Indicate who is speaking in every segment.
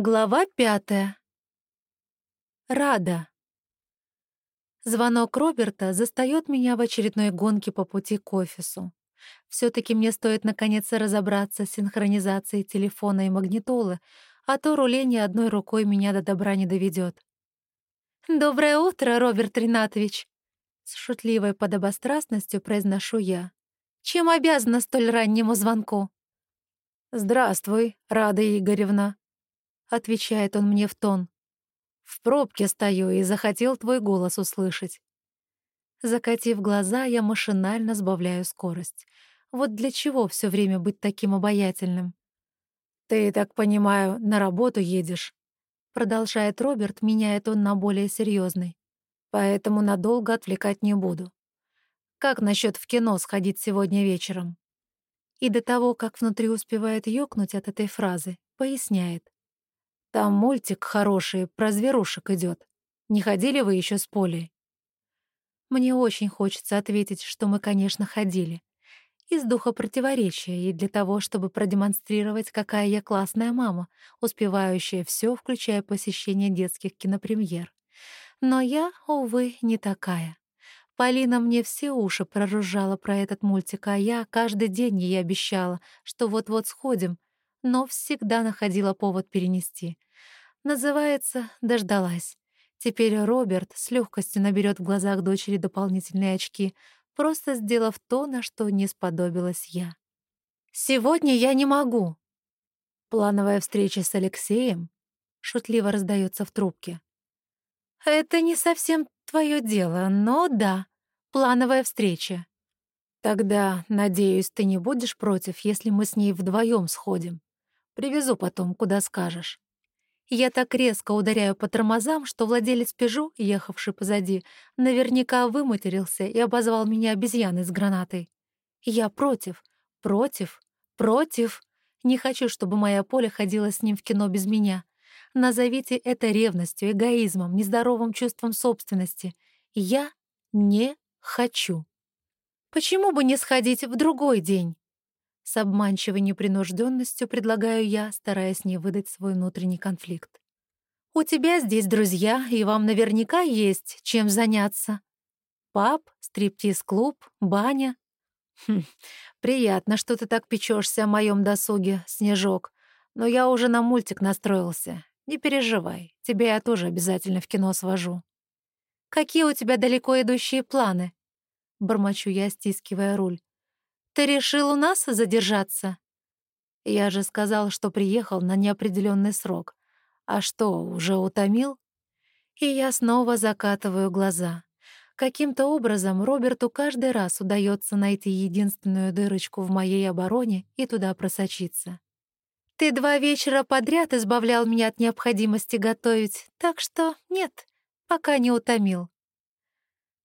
Speaker 1: Глава пятая. Рада. Звонок Роберта застаёт меня в очередной гонке по пути к офису. все таки мне стоит наконец разобраться с синхронизацией телефона и магнитолы, а то руление одной рукой меня до добра не доведёт. «Доброе утро, Роберт Ринатович!» С шутливой подобострастностью произношу я. «Чем обязана столь раннему звонку?»
Speaker 2: «Здравствуй, Рада Игоревна», — отвечает он мне в тон. «В пробке стою и захотел твой голос услышать».
Speaker 1: Закатив глаза, я машинально сбавляю скорость. Вот для чего все время быть таким обаятельным?
Speaker 2: «Ты, так понимаю, на работу едешь?»
Speaker 1: Продолжает Роберт, меняет он на более серьезный.
Speaker 2: «Поэтому надолго отвлекать не буду. Как насчет в кино сходить сегодня вечером?»
Speaker 1: И до того, как внутри успевает ёкнуть от этой фразы, поясняет.
Speaker 2: Там мультик хороший, про зверушек идет. Не ходили вы еще с Полей?»
Speaker 1: Мне очень хочется ответить, что мы, конечно, ходили. Из духа противоречия и для того, чтобы продемонстрировать, какая я классная мама, успевающая все, включая посещение детских кинопремьер. Но я, увы, не такая. Полина мне все уши проружала про этот мультик, а я каждый день ей обещала, что вот-вот сходим, но всегда находила повод перенести. Называется «Дождалась». Теперь Роберт с легкостью наберет в глазах дочери дополнительные очки, просто сделав то, на что не сподобилась я. «Сегодня я не могу!»
Speaker 2: Плановая встреча с Алексеем шутливо раздается в трубке.
Speaker 1: «Это не совсем твое дело, но да, плановая встреча».
Speaker 2: «Тогда, надеюсь, ты не будешь против, если мы с ней вдвоем сходим?» Привезу потом, куда скажешь».
Speaker 1: Я так резко ударяю по тормозам, что владелец «Пежо», ехавший позади, наверняка выматерился и обозвал меня обезьяной с гранатой. Я против, против, против. Не хочу, чтобы моя Поля ходила с ним в кино без меня. Назовите это ревностью, эгоизмом, нездоровым чувством собственности. Я не хочу. Почему бы не сходить в другой день? С обманчивой непринужденностью предлагаю я, стараясь не выдать свой внутренний конфликт. «У тебя здесь друзья, и вам наверняка есть чем заняться. Пап, стриптиз-клуб, баня».
Speaker 2: «Хм, приятно, что ты так печешься о моем досуге, Снежок. Но я уже на мультик настроился. Не переживай, тебя я тоже обязательно в кино свожу».
Speaker 1: «Какие у тебя далеко идущие планы?» Бормочу я, стискивая руль. Ты решил у нас задержаться?
Speaker 2: Я же сказал, что приехал на неопределенный срок. А что, уже утомил?
Speaker 1: И я снова закатываю глаза. Каким-то образом Роберту каждый раз удается найти единственную дырочку в моей обороне и туда просочиться. Ты два вечера подряд избавлял меня от необходимости готовить, так что нет, пока не утомил.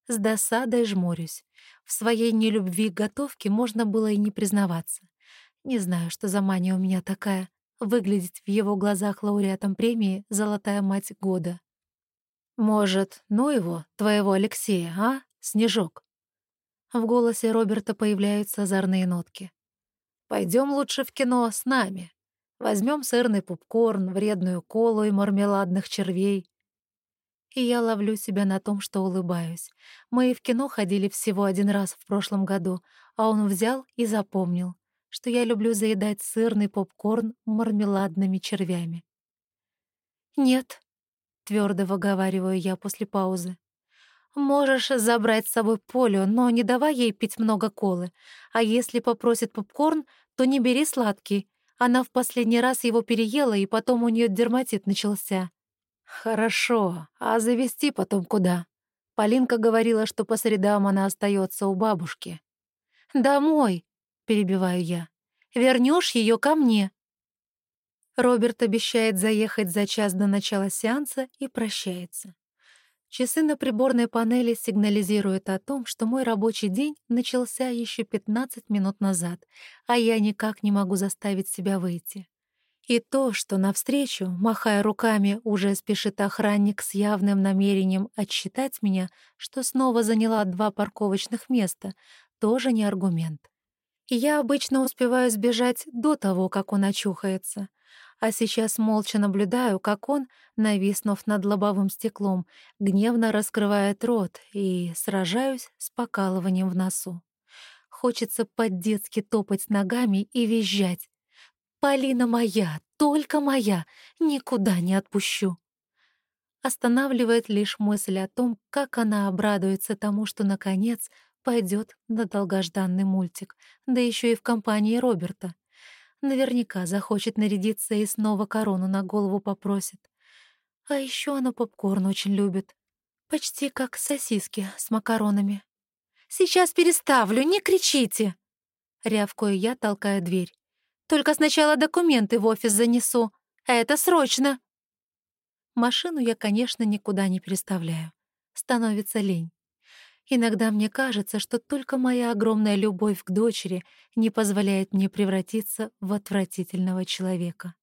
Speaker 1: С досадой жмурюсь. В своей нелюбви к готовке можно было и не признаваться. Не знаю, что за мания у меня такая — выглядеть в его глазах лауреатом премии «Золотая мать года».
Speaker 2: «Может, ну его, твоего Алексея, а, Снежок?»
Speaker 1: В голосе Роберта появляются озорные нотки.
Speaker 2: Пойдем лучше в кино с нами. Возьмем сырный попкорн, вредную колу и мармеладных червей
Speaker 1: и я ловлю себя на том, что улыбаюсь. Мы в кино ходили всего один раз в прошлом году, а он взял и запомнил, что я люблю заедать сырный попкорн мармеладными червями. «Нет», — твердо выговариваю я после паузы. «Можешь забрать с собой Полю, но не давай ей пить много колы. А если попросит попкорн, то не бери сладкий. Она в последний раз его переела, и потом у нее дерматит начался».
Speaker 2: «Хорошо, а завести потом куда?» Полинка говорила, что по средам она остается у бабушки.
Speaker 1: «Домой», — перебиваю я. Вернешь ее ко мне». Роберт обещает заехать за час до начала сеанса и прощается. Часы на приборной панели сигнализируют о том, что мой рабочий день начался еще 15 минут назад, а я никак не могу заставить себя выйти. И то, что навстречу, махая руками, уже спешит охранник с явным намерением отсчитать меня, что снова заняла два парковочных места, тоже не аргумент. Я обычно успеваю сбежать до того, как он очухается. А сейчас молча наблюдаю, как он, нависнув над лобовым стеклом, гневно раскрывает рот и сражаюсь с покалыванием в носу. Хочется по-детски топать ногами и визжать. «Полина моя, только моя, никуда не отпущу!» Останавливает лишь мысль о том, как она обрадуется тому, что, наконец, пойдет на долгожданный мультик, да еще и в компании Роберта. Наверняка захочет нарядиться и снова корону на голову попросит. А еще она попкорн очень любит. Почти как сосиски с макаронами. «Сейчас переставлю, не кричите!» Рявкую я, толкая дверь. «Только сначала документы в офис занесу. Это срочно!» Машину я, конечно, никуда не переставляю. Становится лень. Иногда мне кажется, что только моя огромная любовь к дочери не позволяет мне превратиться в отвратительного человека.